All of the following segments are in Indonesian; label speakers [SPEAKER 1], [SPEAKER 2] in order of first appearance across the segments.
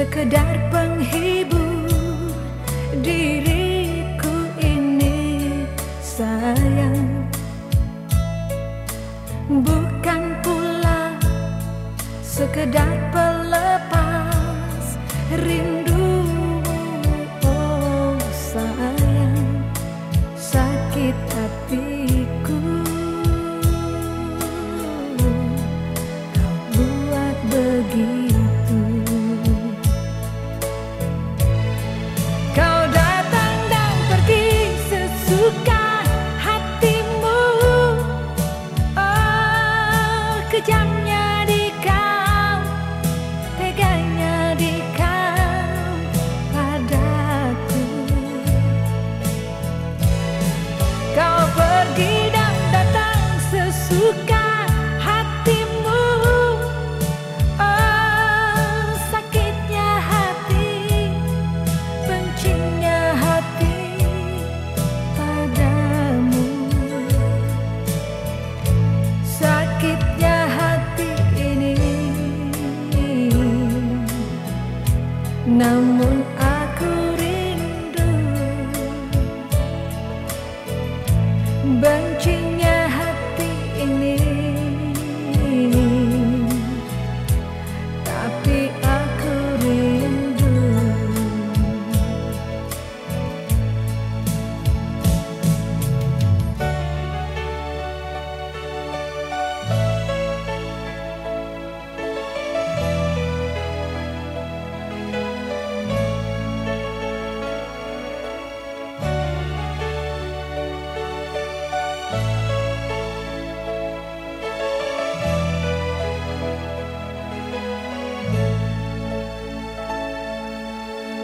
[SPEAKER 1] sekedar penghibur diriku ini sayang. Bukan pula sekedar pelepas Namun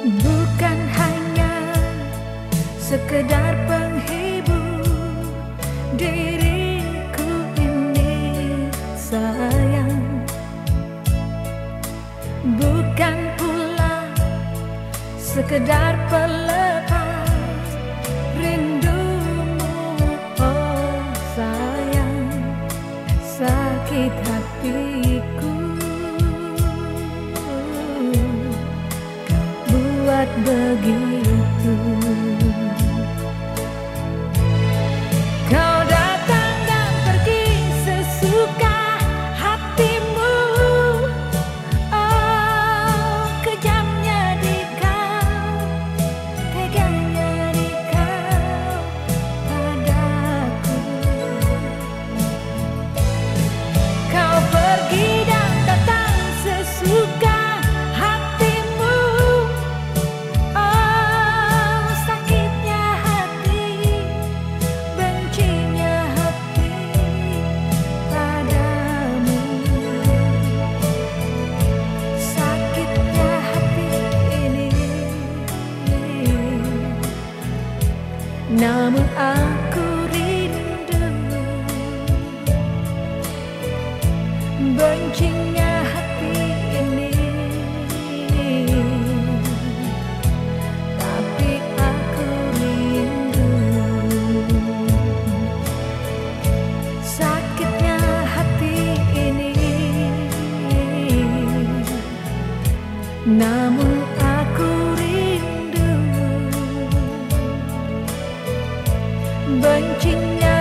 [SPEAKER 1] Bukan hanya sekedar penghibur diriku ini sayang. Bukan pula sekedar pelepas rindumu oh sayang. Sakit hatiku buat begitu Namun aku rindu Bencinya hati ini. Tapi aku rindu. Sakitnya hati ini. Namun rindu Bencinya